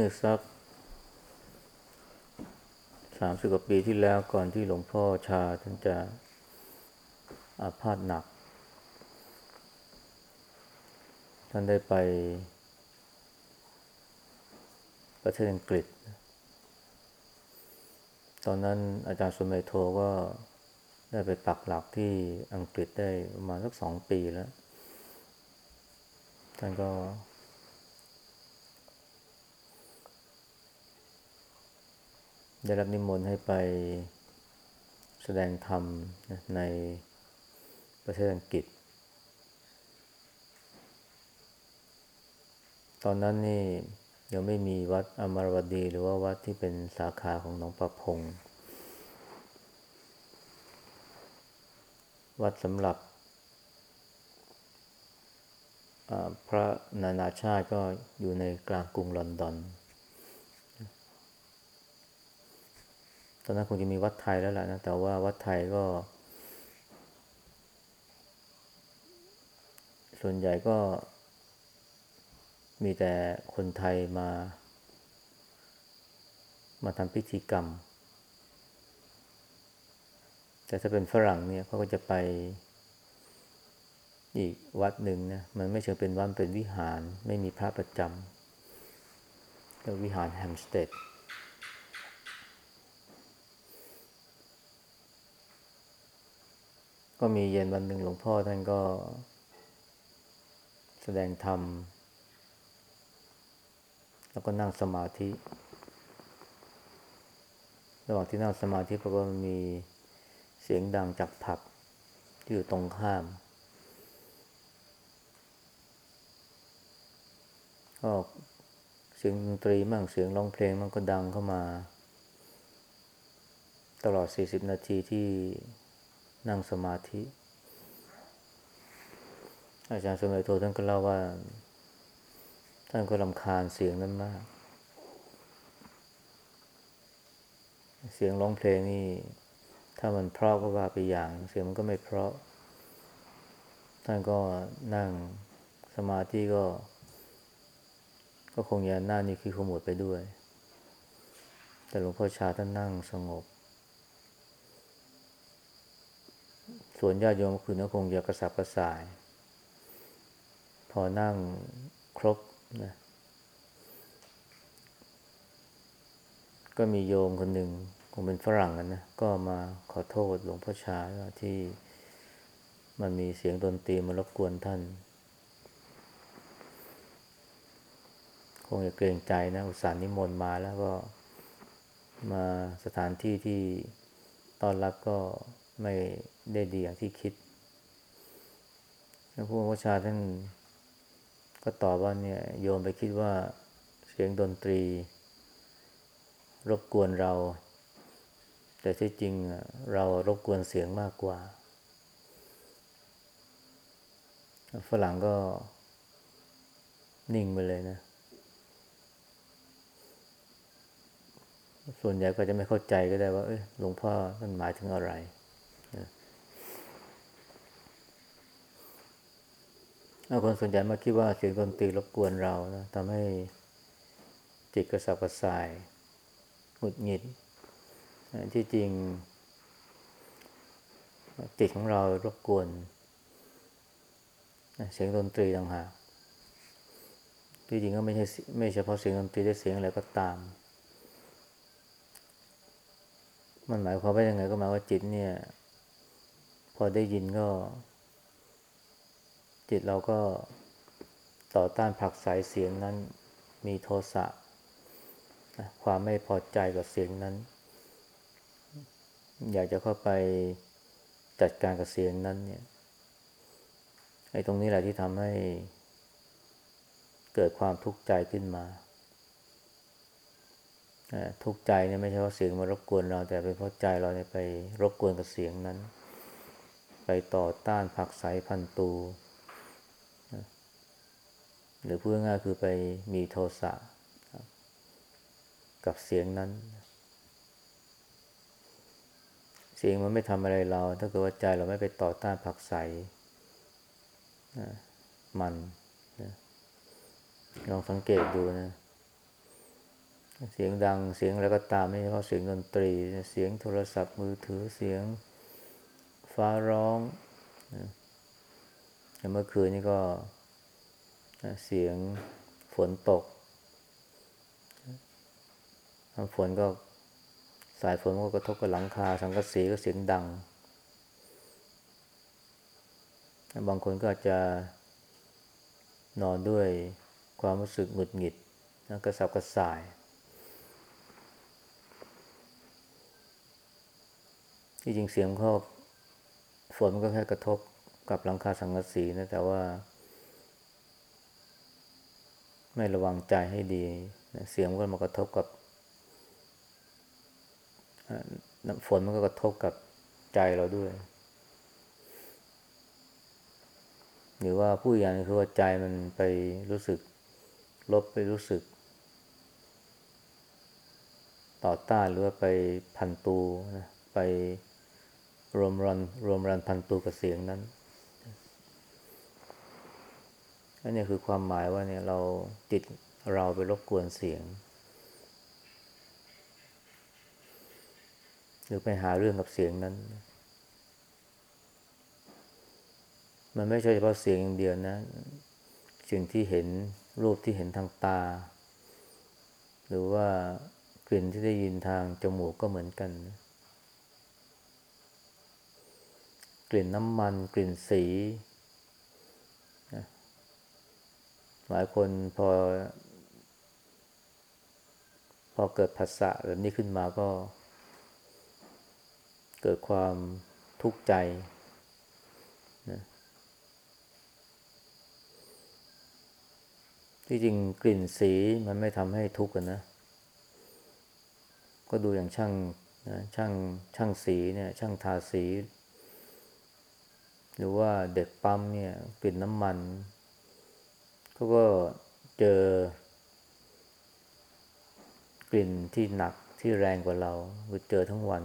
มื่อสักสามสิบกว่าปีที่แล้วก่อนที่หลวงพ่อชาท่านจะอาพาธหนัก ท่านได้ไป ประเทศอังกฤษ ตอนนั้นอาจารย์สุเมโทก็ได้ไปปักหลักที่อังกฤษได้ประมาณสักสองปีแล้ว ท่านก็ ได้รับนิมนต์ให้ไปแสดงธรรมในประเทศอังกฤษ ตอนนั้นนี่ยังไม่มีวัดอมรวดี หรือว่าวัดที่เป็นสาขาของหนองประพง วัดสำหรับพระนานาชาติก็อยู่ในกลางกรุงลอนดอน อนนั้นคงจะมีวัดไทยแล้วแหละนะ แต่ว่าวัดไทยก็ ส่วนใหญ่ก็มีแต่คนไทยมา มาทำพิธีกรรม แต่ถ้าเป็นฝรั่งเนี่ยเขาก็จะไปอีกวัดหนึ่งนะ มันไม่เชิงเป็นวัดเป็นวิหาร ไม่มีพระประจำเรียกวิหารแฮมสเตด ก็มีเย็นวันหนึ่งหลวงพ่อท่านก็ แสดงธรรม แล้วก็นั่งสมาธิ ระหว่างที่นั่งสมาธิปรากฏมีเสียงดังจากผับที่อยู่ตรงข้าม ก็เสียงดนตรีมั่งเสียงร้องเพลงมันก็ดังเข้ามา ตลอด 40 นาทีที่ นั่งสมาธิ อาจารย์สมัยโทท่านก็เล่าว่า ท่านก็ลำคาญเสียงนั้นมาก เสียงร้องเพลงนี่ ถ้ามันเพราะก็ว่าไปอย่าง เสียงมันก็ไม่เพราะ ท่านก็นั่งสมาธิก็ ก็คงยาหน้านี่คือขมวดไปด้วย แต่หลวงพ่อชาท่านนั่งสงบ ส่วนญาติโยมคือก็คงจะกระสับกระส่าย พอนั่งครบนะก็มีโยมคนหนึ่งคงเป็นฝรั่งกันนะก็มาขอโทษหลวงพ่อชาที่มันมีเสียงดนตรีมารบกวนท่าน คงจะเกรงใจนะ อุตส่าห์นิมนต์มาแล้วก็มาสถานที่ที่ต้อนรับก็ ไม่ได้ดีอย่างที่คิดแล้วผู้วชาท่านก็ตอบว่าเนี่ยโยมไปคิดว่าเสียงดนตรี รบกวนเรา แต่ที่จริงเรารบกวนเสียงมากกว่า ฝรั่งก็นิ่งไปเลยนะ ส่วนใหญ่ก็จะไม่เข้าใจก็ได้ว่า เอ้ยหลวงพ่อท่านหมายถึงอะไรนะ คนส่วนใหญ่มาคิดว่าเสียงดนตรีรบกวนเรานะทำให้จิตกระสับกระส่ายหงุดหงิด ที่จริง จิตของเรารบกวน เสียงดนตรีต่างหากที่จริงก็ไม่ใช่ไม่เฉพาะเสียงดนตรีแต่เสียงอะไรก็ตาม มันหมายความว่ายังไงก็หมายว่าจิตเนี่ย พอได้ยินก็ จิตเราก็ต่อต้านผักสายเสียงนั้น มีโทสะความไม่พอใจกับเสียงนั้น อยากจะเข้าไปจัดการกับเสียงนั้นเนี่ยไอ้ตรงนี้แหละที่ทำให้เกิดความทุกข์ใจขึ้นมาทุกข์ใจเนี่ยไม่ใช่ว่าเสียงมารบกวนเรา แต่เป็นเพราะใจเราเนี่ยไปรบกวนกับเสียงนั้น ไปต่อต้านผักใสพันตู หรือพูดง่ายคือไปมีโทสะกับเสียงนั้น เสียงมันไม่ทำอะไรเรา ถ้าเกิดว่าใจเราไม่ไปต่อต้านผักใสมันลองสังเกตดูนะ เสียงดังเสียงอะไรก็ตามไม่เฉพาะเสียงดนตรี เสียงโทรศัพท์มือถือเสียงฟ้าร้องเมื่อคืนนี้ก็ เสียงฝนตกฝนก็สายฝนก็กระทบกับหลังคา สังกะสีก็เสียงดัง บางคนก็อาจจะนอนด้วยความรู้สึกหงุดหงิดกระสับกระส่าย ที่จริงเสียงก็ฝนมันก็แค่กระทบกับหลังคาสังกะสีนะแต่ว่า ไม่ระวังใจให้ดีเสียงก็มากระทบกับน้ำฝนมันก็กระทบกับใจเราด้วย หรือว่าผู้อย่างคือว่าใจมันไปรู้สึก ลบไปรู้สึก ต่อต้านหรือว่าไปพันตูนะไปรวมรันรวมรันพันตูกับเสียงนั้น อันนี้คือความหมายว่าเนี่ยเราจิตเราไปรบกวนเสียง หรือไปหาเรื่องกับเสียงนั้น มันไม่ใช่เฉพาะเสียงอย่างเดียวนะ สิ่งที่เห็นรูปที่เห็นทางตา หรือว่ากลิ่นที่ได้ยินทางจมูกก็เหมือนกัน กลิ่นน้ำมัน กลิ่นสี หลายคนพอ พอเกิดภาษาแบบนี้ขึ้นมาก็ เกิดความทุกข์ใจนะที่จริงกลิ่นสีมันไม่ทำให้ทุกข์กันนะ ก็ดูอย่างช่างนะช่างช่างสีเนี่ย ช่างทาสี หรือว่าเด็กปั๊มเนี่ยกลิ่นน้ำมัน เขาก็เจอกลิ่นที่หนักที่แรงกว่าเราหรือเจอทั้งวัน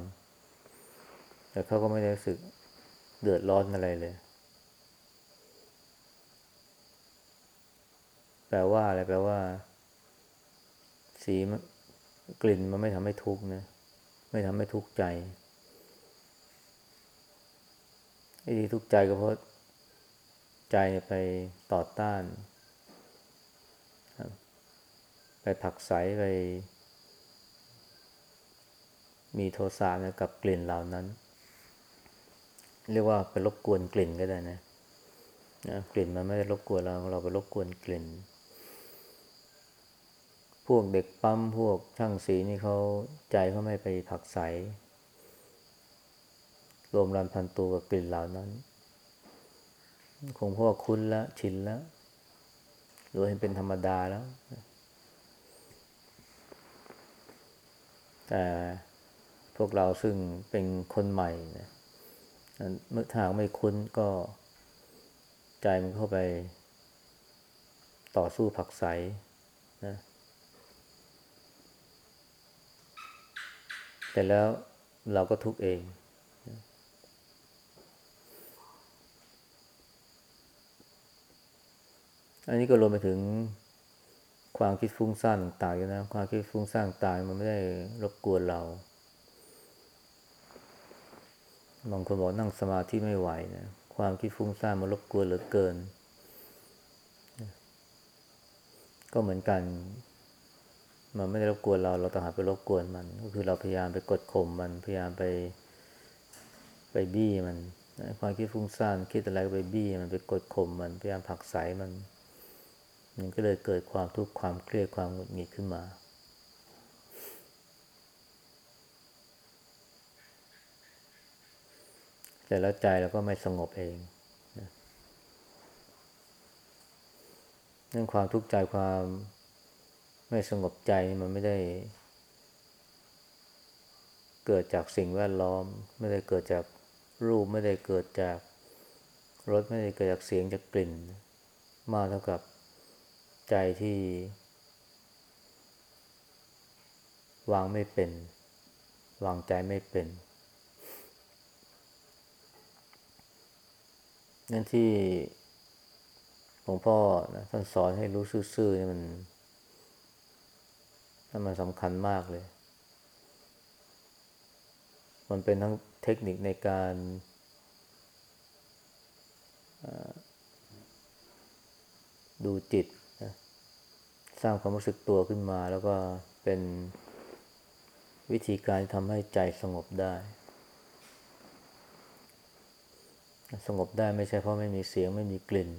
แต่เขาก็ไม่ได้รู้สึกเดือดร้อนอะไรเลยแปลว่าอะไรแปลว่า สีกลิ่นมันไม่ทำให้ทุกข์นะไม่ทำให้ทุกข์ใจไอ้ที่ทุกข์ใจก็เพราะใจไปต่อต้าน ไปผักใสไป มีโทสะนะกับกลิ่นเหล่านั้น เรียกว่าไปรบกวนกลิ่นก็ได้นะนะกลิ่นมันไม่ได้รบกวนเราเราไปรบกวนกลิ่น พวกเด็กปั๊มพวกช่างสีนี่เขาใจเขาไม่ไปผักใส รวมรันพันตัวกับกลิ่นเหล่านั้น คงเพราะว่าคุ้นแล้วชินแล้วรือเห็นเป็นธรรมดาแล้ว แต่พวกเราซึ่งเป็นคนใหม่นะเมื่อทางไม่คุ้นก็ใจมันเข้าไป ต่อสู้ผักใสนะแต่แล้วเราก็ทุกเอง อันนี้ก็รวมไปถึง ความคิดฟุ้งซ่านต่างๆนะความคิดฟุ้งซ่านต่างมันไม่ได้รบกวนเราบางคนบอกนั่งสมาธิไม่ไหวนะความคิดฟุ้งซ่านมารบกวนเหลือเกิน ก็เหมือนกัน มันไม่ได้รบกวนเรา เราต้องหาไปรบกวนมัน ก็คือเราพยายามไปกดข่มมันพยายามไป ไปบี้มันความคิดฟุ้งซ่านคิดอะไรก็ไปบี้มันไปกดข่มมันพยายามผักใสมัน มันก็เลยเกิดความทุกข์ความเครียดความหงุดหงิดขึ้นมา แต่แล้วใจเราก็ไม่สงบเองเรื่องความทุกข์ใจความไม่สงบใจมันไม่ได้ เกิดจากสิ่งแวดล้อม ไม่ได้เกิดจากรูปไม่ได้เกิดจากรสไม่ได้เกิดจากเสียงจากกลิ่น มาเท่ากับ ใจที่ วางไม่เป็น วางใจไม่เป็นนั่นที่หลวงพ่อนะท่านสอนให้รู้ซื่อๆนี่มันนั่นมันสำคัญมากเลย มันเป็นทั้งเทคนิคในการดูจิต สร้างความรู้สึกตัวขึ้นมา แล้วก็เป็นวิธีการทำให้ใจสงบได้ สงบได้ไม่ใช่เพราะไม่มีเสียงไม่มีกลิ่น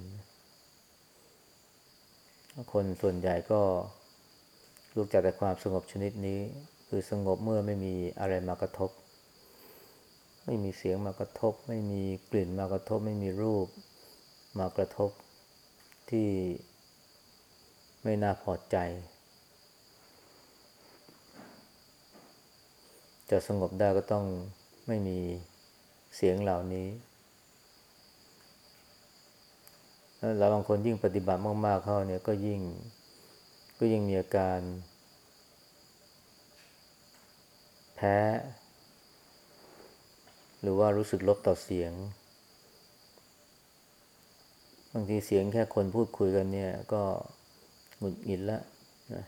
คนส่วนใหญ่ก็รู้จักแต่ความสงบชนิดนี้ คือสงบเมื่อไม่มีอะไรมากระทบ ไม่มีเสียงมากระทบ ไม่มีกลิ่นมากระทบ ไม่มีรูปมากระทบที่ ไม่น่าพอใจ จะสงบได้ก็ต้องไม่มีเสียงเหล่านี้แล้วบางคนยิ่งปฏิบัติมาก ๆ เข้าเนี่ยก็ยิ่งก็ยิ่งมีอาการ แพ้ หรือว่ารู้สึกลบต่อเสียง บางทีเสียงแค่คนพูดคุยกันเนี่ย ก็ หงุดหงิดแล้วนะ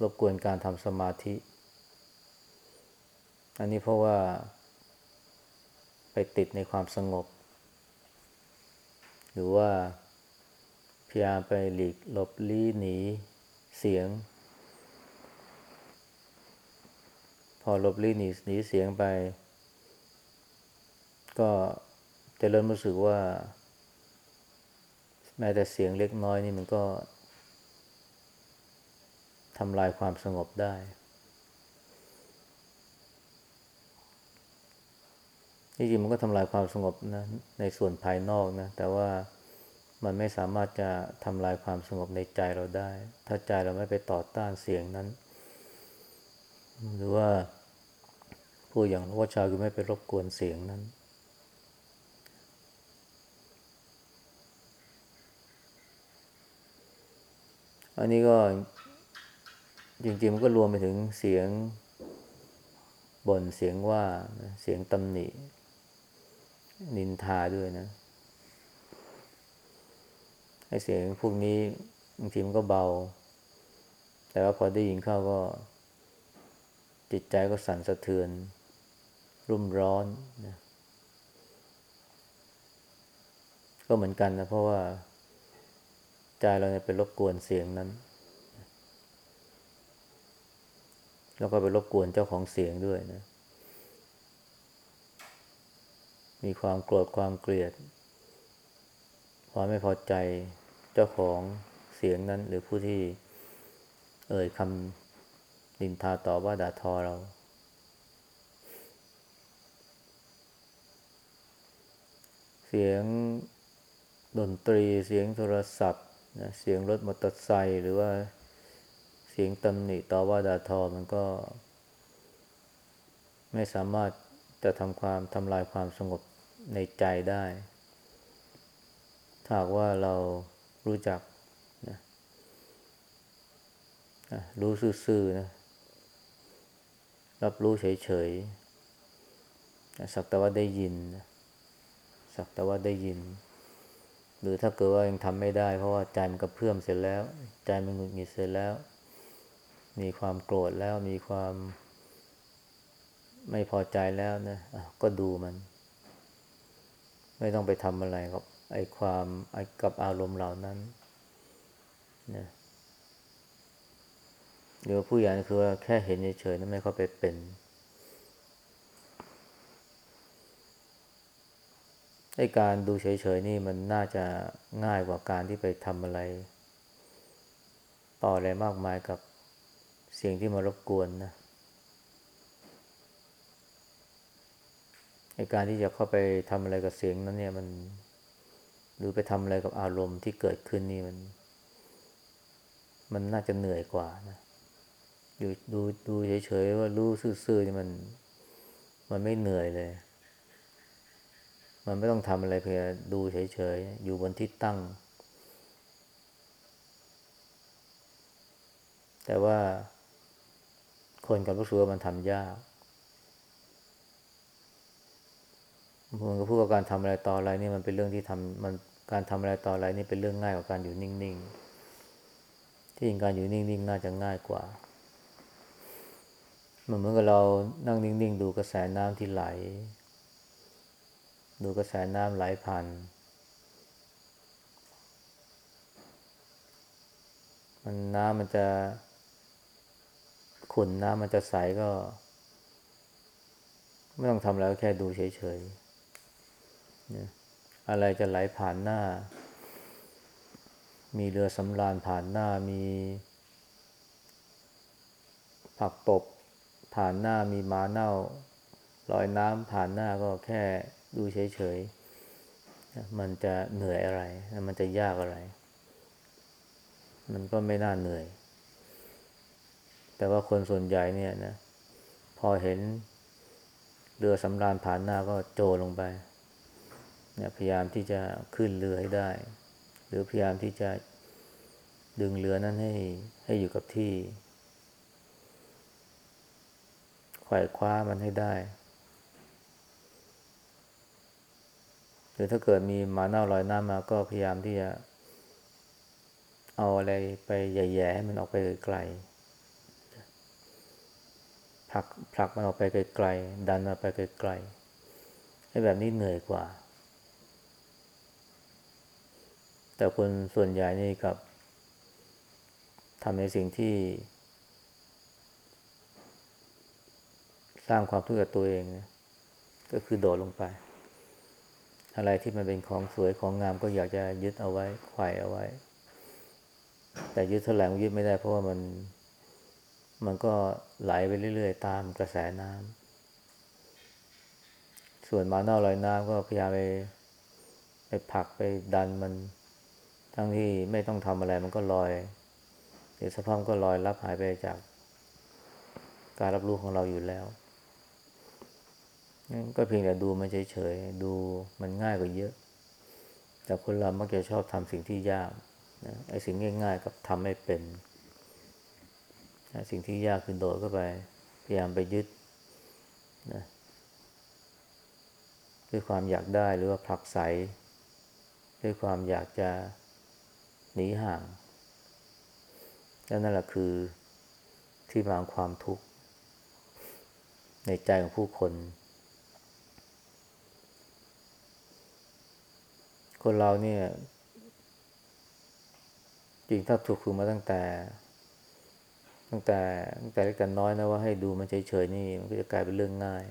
รบกวนการทำสมาธิ อันนี้เพราะว่า ไปติดในความสงบ หรือว่าพยายามไปหลีกหลบลี้หนีเสียง พอหลบลี้หนีหนีเสียงไป ก็จะเริ่มรู้สึกว่า แม้แต่เสียงเล็กน้อยนี่มันก็ทำลายความสงบได้ ที่จริงมันก็ทำลายความสงบนะในส่วนภายนอกนะ แต่ว่ามันไม่สามารถจะทำลายความสงบในใจเราได้ ถ้าใจเราไม่ไปต่อต้านเสียงนั้น หรือว่าผู้อย่างว่าชาคือไม่ไปรบกวนเสียงนั้น อันนี้ก็จริงๆมันก็รวมไปถึงเสียงบ่นเสียงว่าเสียงตำหนิ นินทาด้วยนะไอ้เสียงพวกนี้บางทีมันก็เบา แต่ว่าพอได้ยินเข้าก็ จิตใจก็สั่นสะเทือน รุ่มร้อนนะก็เหมือนกันนะเพราะว่า ใจเราเนี่ยไปรบกวนเสียงนั้น แล้วก็ไปรบกวนเจ้าของเสียงด้วยนะ มีความโกรธความเกลียดความไม่พอใจเจ้าของเสียงนั้น หรือผู้ที่เอ่ยคำนินทาต่อว่าด่าทอเรา เสียงดนตรีเสียงโทรศัพท์ นะเสียงรถมอเตอร์ไซค์หรือว่าเสียงตำหนิต่อว่าด่าทอมันก็ ไม่สามารถจะทำความทำลายความสงบในใจได้ ถ้าว่าเรารู้จักนะรู้ซื่อๆนะรับรู้เฉยๆสักแต่ว่าได้ยิน สักแต่ว่าได้ยิน หรือถ้าเกิดว่ายังทำไม่ได้ เพราะว่าใจมันกระเพื่อมเสร็จแล้ว ใจมันหงุดหงิดเสร็จแล้ว มีความโกรธแล้วมีความ ไม่พอใจแล้วนะะก็ดูมัน ไม่ต้องไปทำอะไรครับไอ้ความไอ้กับอารมณ์เหล่านั้นนะหรือผู้ใหญ่คือว่าแค่เห็นเฉยๆนั้นไม่เข้าไปเป็น ไอ้การดูเฉยๆนี่มันน่าจะง่ายกว่าการที่ไปทำอะไร ต่ออะไรมากมายกับเสียงที่มารบกวนนะไอ้การที่จะเข้าไปทำอะไรกับเสียงนั้นเนี่ยมัน หรือไปทำอะไรกับอารมณ์ที่เกิดขึ้นนี่มัน มันน่าจะเหนื่อยกว่านะอยู่ดูดูเฉยๆว่ารู้ซื่อๆนี่มัน มันไม่เหนื่อยเลย มันไม่ต้องทำอะไรเพียงดูเฉยๆ อยู่บนที่ตั้ง แต่ว่าคนกับรู้สึกว่ามันทำยากมันก็พูดว่าการทำอะไรต่ออะไรนี่มันเป็นเรื่องที่ทำมันการทำอะไรต่ออะไรนี่เป็นเรื่องง่ายกว่าการอยู่นิ่งๆ ที่จริงการอยู่นิ่งๆ น่าจะง่ายกว่ามันเหมือนกับเรานั่งนิ่งๆ ดูกระแสน้ำที่ไหล ดูกระแสน้ำไหลผ่านมันน้ำมันจะขุ่นน้ำมันจะใสก็ ไม่ต้องทำอะไรแค่ดูเฉยๆอะไรจะไหลผ่านหน้า มีเรือสำราญผ่านหน้ามีผักตบผ่านหน้ามีม้าเน่าลอยน้ำผ่านหน้าก็แค่ ดูเฉยๆ มันจะเหนื่อยอะไร มันจะยากอะไร มันก็ไม่น่าเหนื่อย แต่ว่าคนส่วนใหญ่เนี่ยนะ พอเห็นเรือสำราญผ่านหน้าก็โจลงไปเนี่ยพยายามที่จะขึ้นเรือให้ได้ หรือพยายามที่จะดึงเรือนั้นให้ให้อยู่กับที่ไขว่คว้ามันให้ได้ รือถ้าเกิดมีหมาเน่าลอยน้ำมาก็พยายามที่จะ เอาอะไรไปแย่ๆให้มันออกไปไกลผลักผลักมันออกไปไกลๆดันมันไปไกลๆให้แบบนี้เหนื่อยกว่า แต่คนส่วนใหญ่นี่กับทำในสิ่งที่ สร้างความทุกข์กับตัวเอง ก็คือโดดลงไป อะไรที่มันเป็นของสวยของงามก็อยากจะยึดเอาไว้ไขว่เอาไว้ แต่ยึดเท่าไหร่ยึดไม่ได้เพราะว่ามัน มันก็ไหลไปเรื่อย ๆ ตามกระแสน้ำส่วนมาเน่าลอยน้ำก็พยายามไปไปผลักไปดันมัน ทั้งที่ไม่ต้องทำอะไรมันก็ลอยเดี๋ยวสภาพก็ลอยรับหายไปจาก การรับรู้ของเราอยู่แล้ว ก็เพียงแต่ดูมันเฉยๆ ดูมันง่ายกว่าเยอะ แต่คนเรามักจะชอบทำสิ่งที่ยากนะไอ้สิ่งง่าย ๆ กับทำไม่เป็นนะสิ่งที่ยากคือโดดเข้าไป พยายามไปยึดนะด้วยความอยากได้หรือว่าผลักไสด้วยความอยากจะหนีห่างแล้วนั่นแหละคือที่มาของความทุกข์ในใจของผู้คน คนเราเนี่ย จริงถ้าถูกฝึกมาตั้งแต่ ตั้งแต่ตั้งแต่เล็กแต่น้อยนะว่าให้ดูมันเฉยๆนี่มันก็จะกลายเป็นเรื่องง่าย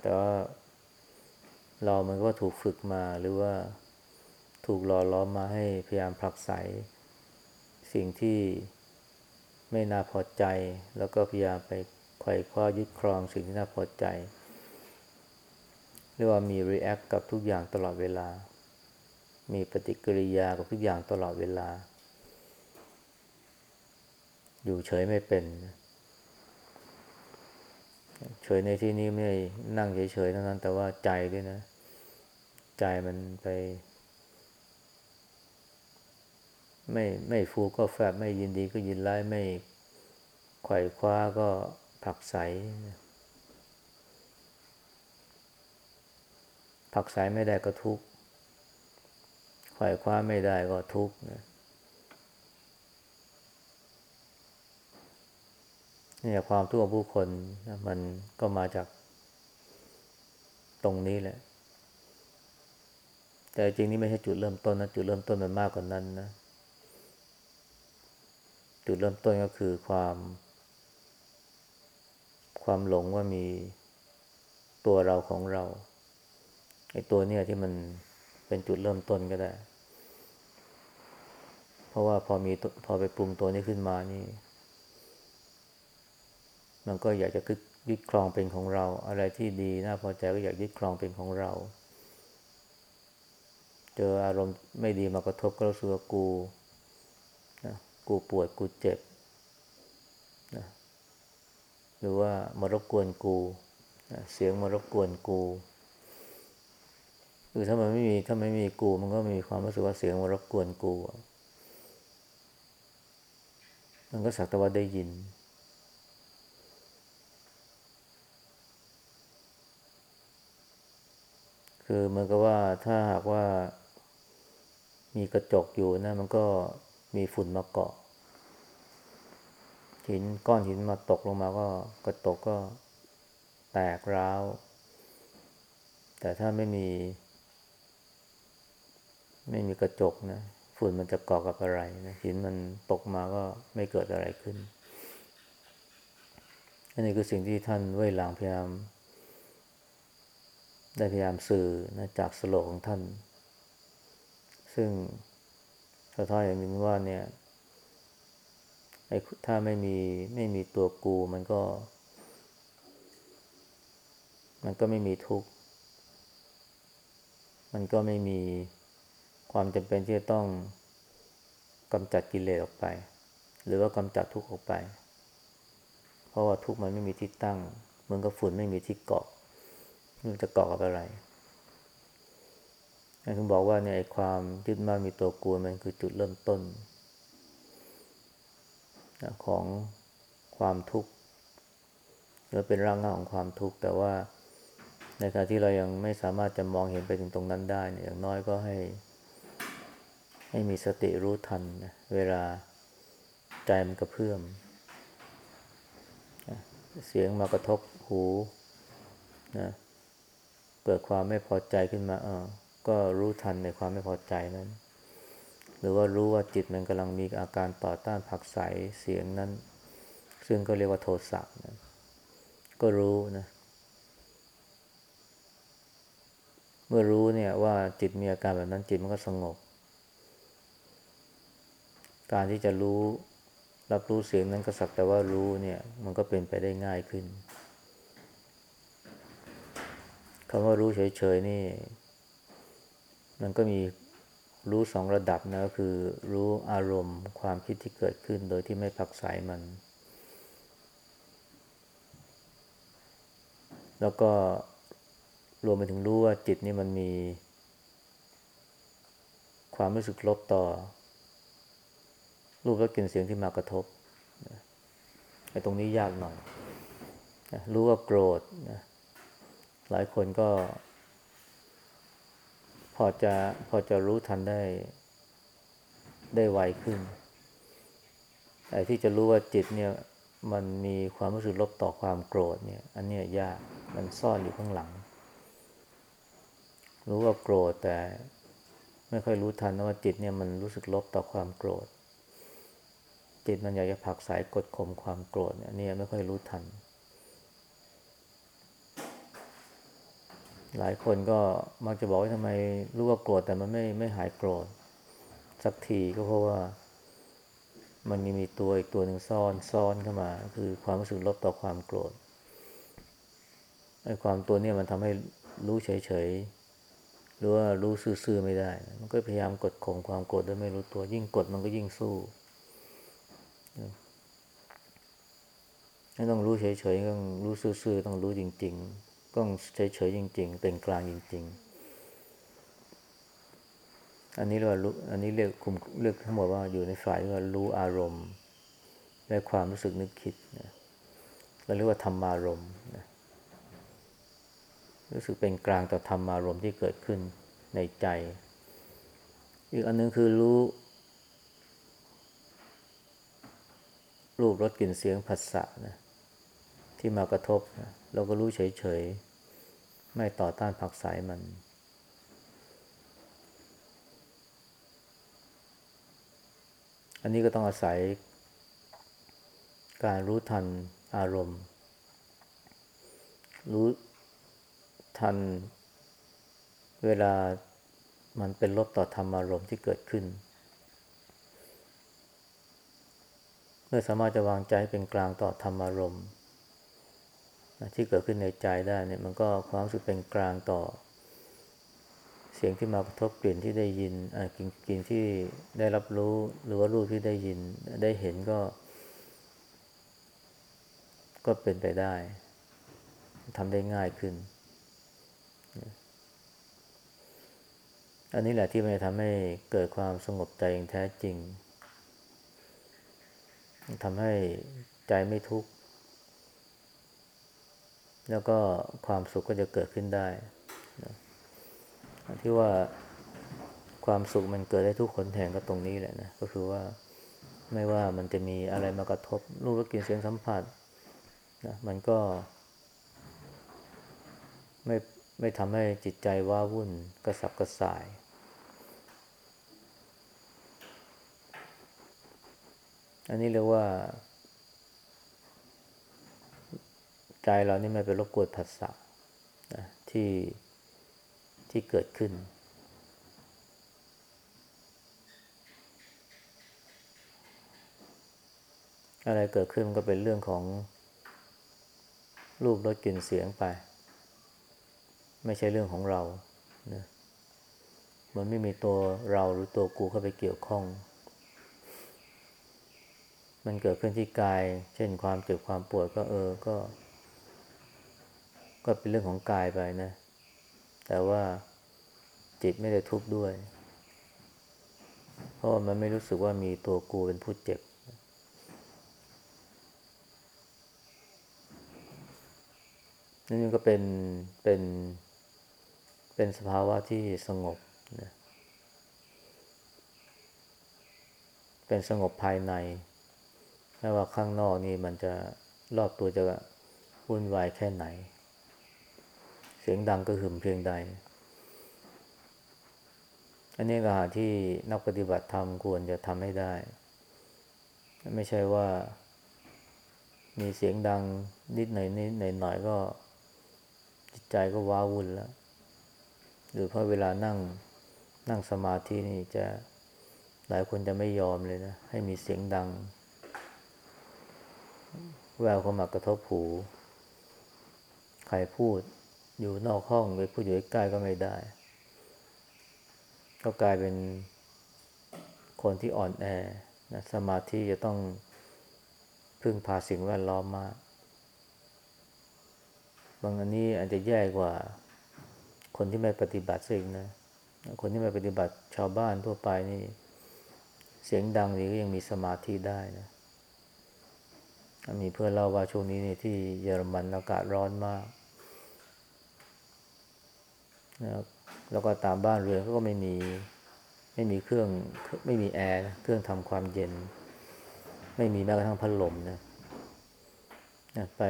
แต่ว่าเรามันก็ถูกฝึกมาหรือว่าถูกหล่อล้อมมาให้พยายามผลักไสสิ่งที่ไม่น่าพอใจ แล้วก็พยายามไปไขว่คว้ายึดครองสิ่งที่น่าพอใจ เรียกว่ามี react กับทุกอย่างตลอดเวลา มีปฏิกิริยากับทุกอย่างตลอดเวลา อยู่เฉยไม่เป็น เฉยในที่นี้ไม่นั่งเฉยๆเท่านั้น แต่ว่าใจด้วยนะ ใจมันไป ไม่ไม่ฟูก็แฟบไม่ยินดีก็ยินร้ายไม่ไขว่คว้าก็ผักใส ผักใสไม่ได้ก็ทุกข์ขวายคว้าไม่ได้ก็ทุกข์นะนี่ความทุกข์ของผู้คนนะมันก็มาจากตรงนี้แหละ แต่จริงนี่ไม่ใช่จุดเริ่มต้นนะจุดเริ่มต้นมันมากกว่านั้นนะจุดเริ่มต้นก็คือความ ความหลงว่ามีตัวเราของเรา ไอ้ตัวเนี่ยที่มันเป็นจุดเริ่มต้นก็ได้ เพราะว่าพอมีพอไปปรุงตัวนี้ขึ้นมานี่ มันก็อยากจะยึดครองเป็นของเรา อะไรที่ดีน่าพอใจก็อยากยึดครองเป็นของเรา เจออารมณ์ไม่ดีมากระทบก็รู้สึกว่ากูนะกูปวดกูเจ็บนะหรือว่ามารบกวนกูนะเสียงมารบกวนกู คือถ้ามันไม่มีถ้าไม่มีกู มันก็ไม่มีความรู้สึกว่าเสียงมารบกวนกู มันก็สักแต่ว่าได้ยิน คือมือนกับว่าถ้าหากว่ามีกระจกอยู่นะ มันก็มีฝุ่นมาเกาะหินก้อนหินมาตกลงมาก็กระตกก็แตกร้าว แต่ถ้าไม่มี ไม่มีกระจกนะฝุ่นมันจะเกาะกับอะไรนะหินมันตกมาก็ไม่เกิดอะไรขึ้น อันนี้คือสิ่งที่ท่านเว่ยหลางพยายาม ได้พยายามสื่อนะจากสโลของท่าน ซึ่งสะท้อนอย่างนึงว่าเนี่ยไอ้ถ้าไม่มีไม่มีตัวกูมันก็ มันก็ไม่มีทุกข์ มันก็ไม่มี ความจำเป็นที่จะต้องกำจัดกิเลสออกไป หรือว่ากำจัดทุกข์ออกไป เพราะว่าทุกข์มันไม่มีที่ตั้งเหมือนกับฝุ่นไม่มีที่เกาะมันจะเกาะกับอะไรถึงบอกว่าเนี่ยไอ้ความยึดมั่นมีตัวกูมันคือจุดเริ่มต้น ของความทุกข์หรือเป็นร่างเงาของความทุกข์แต่ว่าในขณะที่เรายังไม่สามารถจะมองเห็นไปถึงตรงนั้นได้เนี่ยอย่างน้อยก็ให้ ให้มีสติรู้ทันนะเวลาใจมันกระเพื่อม เสียงมากระทบหูนะเกิดความไม่พอใจขึ้นมาเออก็รู้ทันในความไม่พอใจนั้น หรือว่ารู้ว่าจิตมันกำลังมีอาการต่อต้านผักใสเสียงนั้น ซึ่งก็เรียกว่าโทสะนะก็รู้นะเมื่อรู้เนี่ยว่าจิตมีอาการแบบนั้นจิตมันก็สงบ การที่จะรู้รับรู้เสียงนั้นก็สักแต่ว่ารู้เนี่ย มันก็เป็นไปได้ง่ายขึ้นคำว่ารู้เฉยๆนี่ มันก็มีรู้สองระดับนะก็คือ รู้อารมณ์ความคิดที่เกิดขึ้นโดยที่ไม่ผักสายมัน แล้วก็รวมไปถึงรู้ว่าจิตนี่มันมี ความรู้สึกลบต่อ รูปและกลิ่นเสียงที่มากระทบไอ้ตรงนี้ยากหน่อยรู้ว่าโกรธหลายคนก็ พอจะพอจะรู้ทันได้ ได้ไวขึ้น แต่ที่จะรู้ว่าจิตเนี่ยมันมีความรู้สึกลบต่อความโกรธเนี่ย อันนี้ยากมันซ่อนอยู่ข้างหลัง รู้ว่าโกรธแต่ไม่ค่อยรู้ทันว่าจิตเนี่ยมันรู้สึกลบต่อความโกรธ จิตมันอยากจะผักสายกดข่มความโกรธเนี่ยนี่ไม่ค่อยรู้ทัน หลายคนก็มักจะบอกว่าทำไมรู้ว่าโกรธแต่มันไม่ไม่หายโกรธ สักทีก็เพราะว่า มันมีมีตัวอีกตัวหนึ่งซ่อนซ่อนเข้ามา คือความรู้สึกลบต่อความโกรธไอ้ความตัวนี้มันทำให้รู้เฉยๆหรือว่ารู้ซื่อๆไม่ได้ มันก็พยายามกดข่มความโกรธโดยไม่รู้ตัวยิ่งกดมันก็ยิ่งสู้ ต้องรู้เฉยๆต้องรู้ซื่อๆต้องรู้จริง ๆ ต้องเฉยๆจริง ๆ เป็นกลางจริง ๆ อันนี้เรียกว่ารู้อันนี้เรียกคุมเรียกทั้งหมดว่าอยู่ในฝ่ายว่ารู้อารมณ์ และความรู้สึกนึกคิดนะเราเรียกว่าธรรมารมณ์นะรู้สึกเป็นกลางต่อธรรมารมณ์ที่เกิดขึ้นในใจ อีกอันนึงคือรู้ รูปรสกลิ่นเสียงผัสสะนะที่มากระทบนะเราก็รู้เฉยๆ ไม่ต่อต้านผักสายมัน อันนี้ก็ต้องอาศัย การรู้ทันอารมณ์ รู้ทันเวลามันเป็นลบต่อธรรมอารมณ์ที่เกิดขึ้น เมื่อสามารถจะวางใจเป็นกลางต่อธรรมอารมณ์ที่เกิดขึ้นในใจได้เนี่ยมันก็ความรู้สึกเป็นกลางต่อ เสียงที่มากระทบกลิ่นที่ได้ยินกลิ่นกลิ่นที่ได้รับรู้หรือว่ารูปที่ได้ยินได้เห็นก็ ก็เป็นไปได้ทำได้ง่ายขึ้น อันนี้แหละที่มันจะทำให้เกิดความสงบใจอย่างแท้จริง ทำให้ใจไม่ทุกข์แล้วก็ความสุขก็จะเกิดขึ้นได้นะที่ว่าความสุขมันเกิดได้ทุกคนแห่งก็ตรงนี้แหละนะก็คือว่าไม่ว่ามันจะมีอะไรมากระทบรูปรสกลิ่นเสียงสัมผัสนะมันก็ไม่ไม่ทำให้จิตใจว้าวุ่นกระสับกระส่าย อันนี้เรียกว่า ใจเรานี่ไม่ไปรบกวนผัสสะนะที่ที่เกิดขึ้น อะไรเกิดขึ้นมันก็เป็นเรื่องของรูปรสกลิ่นเสียงไป ไม่ใช่เรื่องของเรานะมันไม่มีตัวเราหรือตัวกูเข้าไปเกี่ยวข้อง มันเกิดขึ้นที่กาย เช่นความเจ็บความปวดก็เออก็ ก็เป็นเรื่องของกายไปนะ แต่ว่าจิตไม่ได้ทุกข์ด้วย เพราะมันไม่รู้สึกว่ามีตัวกูเป็นผู้เจ็บ นี่ก็เป็นเป็นเป็นสภาวะที่สงบนะเป็นสงบภายใน ไม่ว่าข้างนอกนี่มันจะรอบตัวจะวุ่นวายแค่ไหน เสียงดังก็หึมเพียงใด อันนี้ก็หาที่นักปฏิบัติธรรมควรจะทำให้ได้ ไม่ใช่ว่ามีเสียงดังนิดหน่อยนิดหน่อยหน่อยก็จิตใจก็ว้าวุ่นแล้ว หรือเพราะเวลานั่งนั่งสมาธินี่จะหลายคนจะไม่ยอมเลยนะ ให้มีเสียงดัง แววเข้ามากระทบหู ใครพูดอยู่นอกห้องไปพูดอยู่ใกล้ก็ไม่ได้ ก็กลายเป็นคนที่อ่อนแอนะสมาธิจะต้องพึ่งพาสิ่งแวดล้อมมาก บางอันนี้อาจจะแย่กว่า คนที่ไม่ปฏิบัติสิ่งนะ คนที่ไม่ปฏิบัติชาวบ้านทั่วไปนี่ เสียงดังนี่ก็ยังมีสมาธิได้นะ มีเพื่อนเล่าว่าช่วงนี้เนี่ยที่เยอรมันอากาศร้อนมากนะแล้วก็ตามบ้านเรือนเขาก็ไม่มีไม่มีเครื่องไม่มีแอร์เครื่องทำความเย็น ไม่มีแม้กระทั่งพัดลมนะไป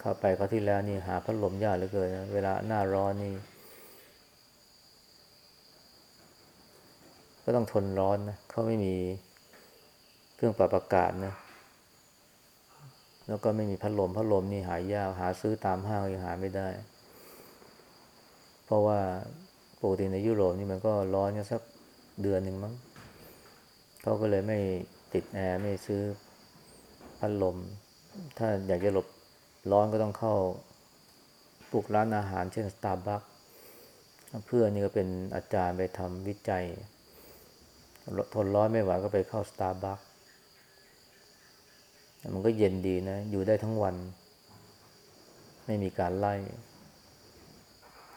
เข้าไปเขาที่แล้วนี่หาพัดลมยากเหลือเกินนะเวลาหน้าร้อนนี่ ก็ต้องทนร้อนนะเขาไม่มีเครื่องปรับอากาศนะ แล้วก็ไม่มีพัดลมพัดลมนี่หายากหาซื้อตามห้างยังหาไม่ได้ เพราะว่าปกติในยุโรปนี่มันก็ร้อนกันสักเดือนหนึ่งมั้งเขาก็เลยไม่ติดแอร์ไม่ซื้อพัดลม ถ้าอยากจะหลบร้อนก็ต้องเข้าพวกร้านอาหารเช่นสตาร์บัคเพื่อนนี่ก็เป็นอาจารย์ไปทำวิจัย ทนร้อนไม่ไหวก็ไปเข้าสตาร์บัค มันก็เย็นดีนะ อยู่ได้ทั้งวัน ไม่มีการไล่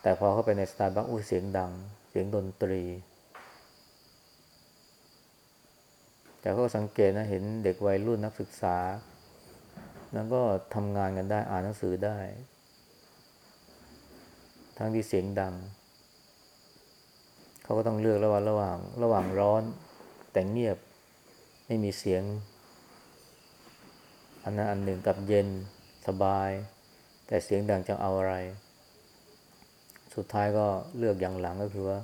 แต่พอเข้าไปในสตาร์บัคอุ้ยเสียงดัง เสียงดนตรี แต่ก็สังเกตนะ เห็นเด็กวัยรุ่นนักศึกษา แล้วก็ทำงานกันได้ อ่านหนังสือได้ ทั้งที่เสียงดัง เขาก็ต้องเลือกระหว่างระหว่าง ระหว่างร้อน แต่เงียบ ไม่มีเสียง อันนั้นอันหนึ่งกับเย็นสบาย แต่เสียงดังจะเอาอะไร สุดท้ายก็เลือกอย่างหลังก็คือว่า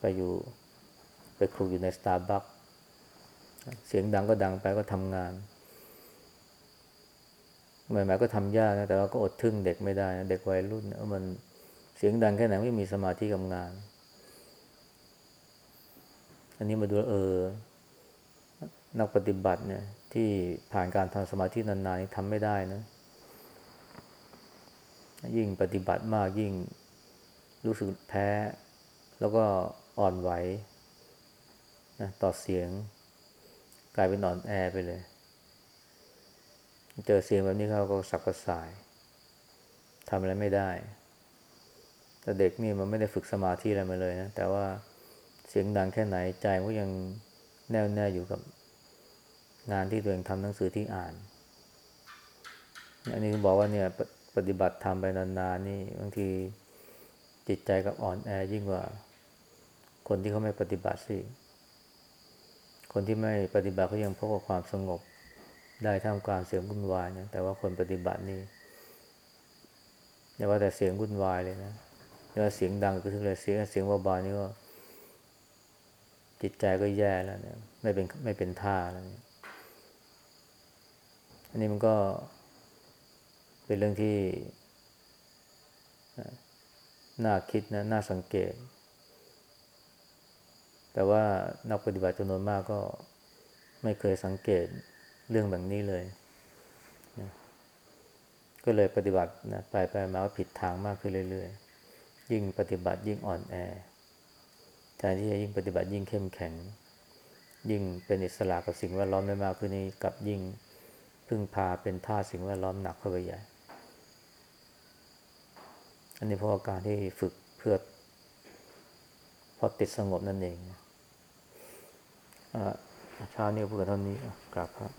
ไปอยู่ไปคลุกอยู่ในสตาร์บัคเสียงดังก็ดังไปก็ทำงานใหม่ๆก็ทำยากนะ แต่ว่าก็อดทึ่งเด็กไม่ได้นะเด็กวัยรุ่นมันเสียงดังแค่ไหนไม่มีสมาธิกับงาน อันนี้มาดูเออ นักปฏิบัติเนี่ย ที่ผ่านการทำสมาธินานๆนี่ทำไม่ได้นะ ยิ่งปฏิบัติมากยิ่งรู้สึกแพ้ แล้วก็อ่อนไหวนะต่อเสียง กลายเป็นอ่อนแอไปเลย เจอเสียงแบบนี้เขาก็สับกระส่ายทำอะไรไม่ได้ แต่เด็กนี่มันไม่ได้ฝึกสมาธิอะไรมาเลยนะ แต่ว่าเสียงดังแค่ไหนใจก็ยังแน่วแน่อยู่กับ งานที่ตัวเองทำหนังสือที่อ่านอันนี้บอกว่าเนี่ยปฏิบัติทำไปนานๆนี่บางทีจิตใจกับอ่อนแอยิ่งกว่า คนที่เขาไม่ปฏิบัติสิ คนที่ไม่ปฏิบัติเขายังพบกับความสงบ ได้ท่ามกลางเสียงวุ่นวายนะแต่ว่าคนปฏิบัตินี่อย่าว่าแต่เสียงวุ่นวายเลยนะอย่าว่าเสียงดังก็ถึงเลยเสียงเสียงเบาๆนี่ก็จิตใจก็แย่แล้วเนี่ยไม่เป็นไม่เป็นท่าแล้วเนี่ย นนี้มันก็เป็นเรื่องที่น่าคิดนะน่าสังเกต แต่ว่านักปฏิบัติจำนวนมากก็ไม่เคยสังเกตเรื่องแบบนี้เลยนะก็เลยปฏิบัตินะไปไปมาว่าผิดทางมากขึ้นเรื่อยๆ ยิ่งปฏิบัติยิ่งอ่อนแอแทนที่จะยิ่งปฏิบัติยิ่งเข้มแข็ง ยิ่งเป็นอิสระกับสิ่งแวดล้อมได้มากขึ้นนี้กับยิ่ง พึ่งพาเป็นท่าสิ่งแวดล้อมหนักเข้าไปใหญ่ อันนี้เพราะการที่ฝึกเพื่อพอติดสงบนั่นเองนะเช้านี้พูดกันเท่านี้กราบครับ